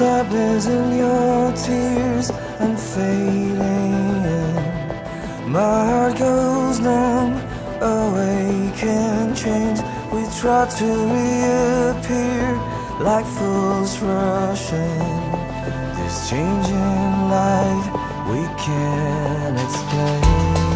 sadness in your tears and fading. My heart goes numb, awake and change. We try to reappear like fools rushing. This changing life we can't explain.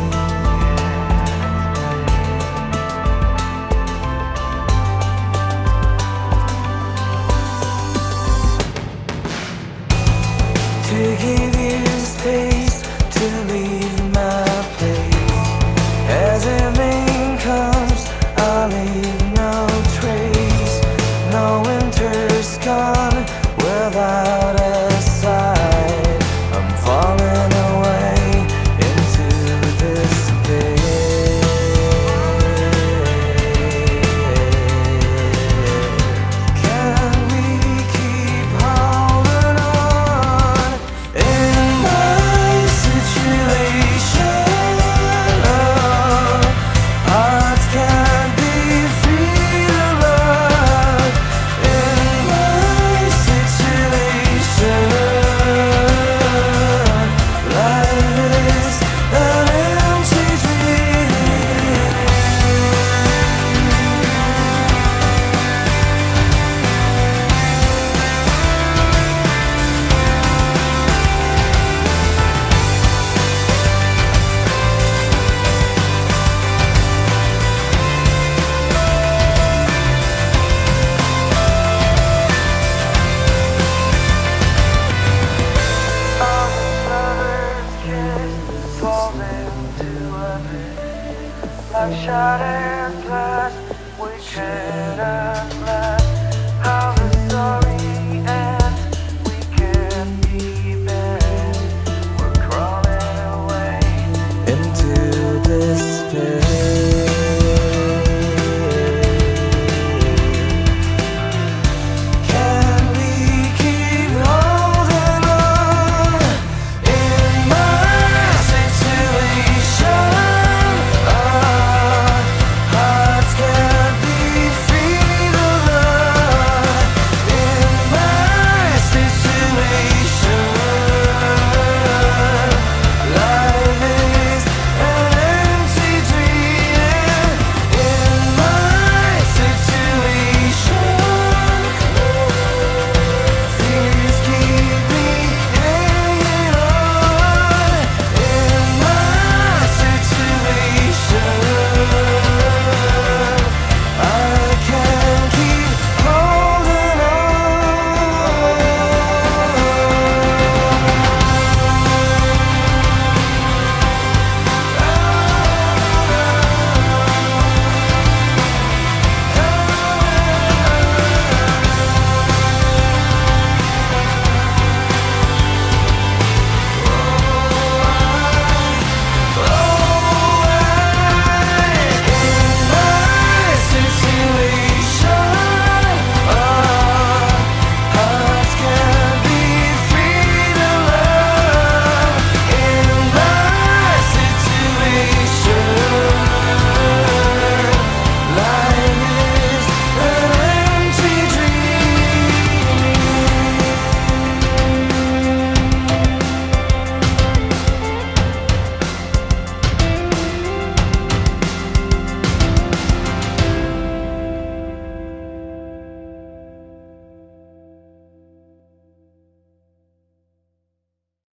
Shattered glass, we can't